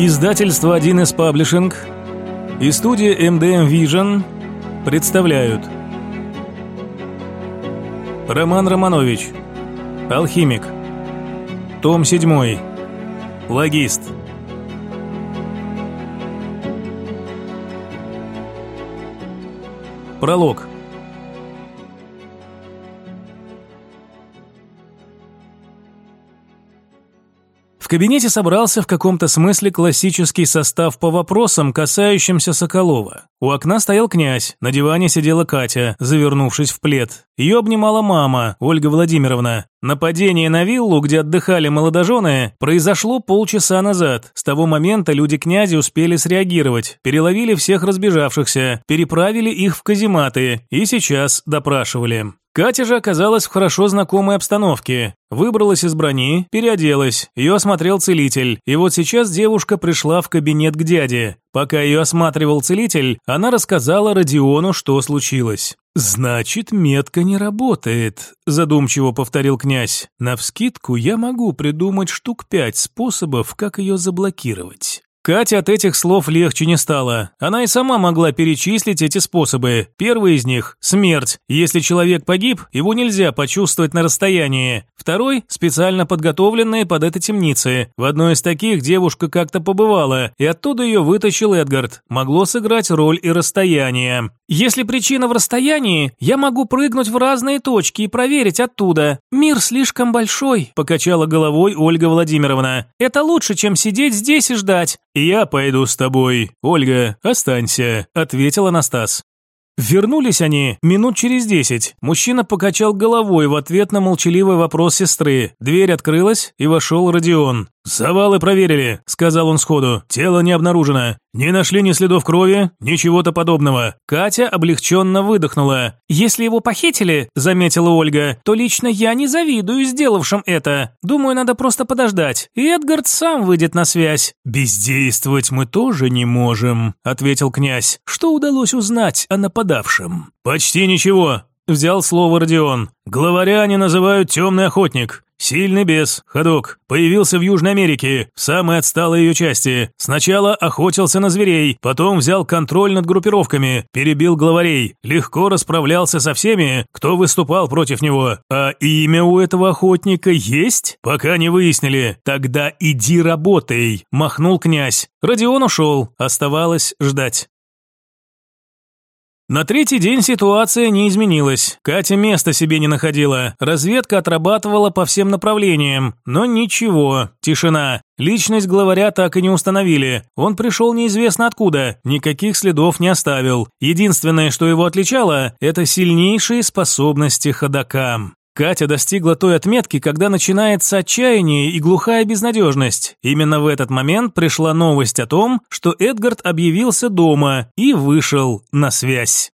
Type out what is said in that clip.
Издательство 1С Паблишинг и студия MDM Vision представляют. Роман Романович Алхимик. Том 7 Логист. Пролог В кабинете собрался в каком-то смысле классический состав по вопросам, касающимся Соколова. У окна стоял князь, на диване сидела Катя, завернувшись в плед. Ее обнимала мама, Ольга Владимировна. Нападение на виллу, где отдыхали молодожены, произошло полчаса назад. С того момента люди князя успели среагировать, переловили всех разбежавшихся, переправили их в казематы и сейчас допрашивали. Катя же оказалась в хорошо знакомой обстановке. Выбралась из брони, переоделась, ее осмотрел целитель, и вот сейчас девушка пришла в кабинет к дяде. Пока ее осматривал целитель, она рассказала Родиону, что случилось. «Значит, метка не работает», – задумчиво повторил князь. «Навскидку я могу придумать штук пять способов, как ее заблокировать». Кате от этих слов легче не стало. Она и сама могла перечислить эти способы. Первый из них – смерть. Если человек погиб, его нельзя почувствовать на расстоянии. Второй – специально подготовленные под это темницы. В одной из таких девушка как-то побывала, и оттуда ее вытащил Эдгард. Могло сыграть роль и расстояние. Если причина в расстоянии, я могу прыгнуть в разные точки и проверить оттуда. Мир слишком большой, покачала головой Ольга Владимировна. Это лучше, чем сидеть здесь и ждать. «Я пойду с тобой. Ольга, останься», – ответил Анастас. Вернулись они минут через десять. Мужчина покачал головой в ответ на молчаливый вопрос сестры. Дверь открылась, и вошел Родион. «Завалы проверили», – сказал он сходу. «Тело не обнаружено. Не нашли ни следов крови, ничего-то подобного». Катя облегченно выдохнула. «Если его похитили», – заметила Ольга, – «то лично я не завидую сделавшим это. Думаю, надо просто подождать. И Эдгард сам выйдет на связь». «Бездействовать мы тоже не можем», – ответил князь. «Что удалось узнать о нападавшем?» «Почти ничего», – взял слово Родион. «Главаря они называют темный охотник. Сильный бес, ходок, появился в Южной Америке, в самой отсталой ее части. Сначала охотился на зверей, потом взял контроль над группировками, перебил главарей, легко расправлялся со всеми, кто выступал против него. А имя у этого охотника есть? Пока не выяснили. Тогда иди работай, махнул князь. Родион ушел, оставалось ждать. На третий день ситуация не изменилась. Катя места себе не находила. Разведка отрабатывала по всем направлениям. Но ничего. Тишина. Личность главаря так и не установили. Он пришел неизвестно откуда. Никаких следов не оставил. Единственное, что его отличало, это сильнейшие способности ходока. Катя достигла той отметки, когда начинается отчаяние и глухая безнадежность. Именно в этот момент пришла новость о том, что Эдгард объявился дома и вышел на связь.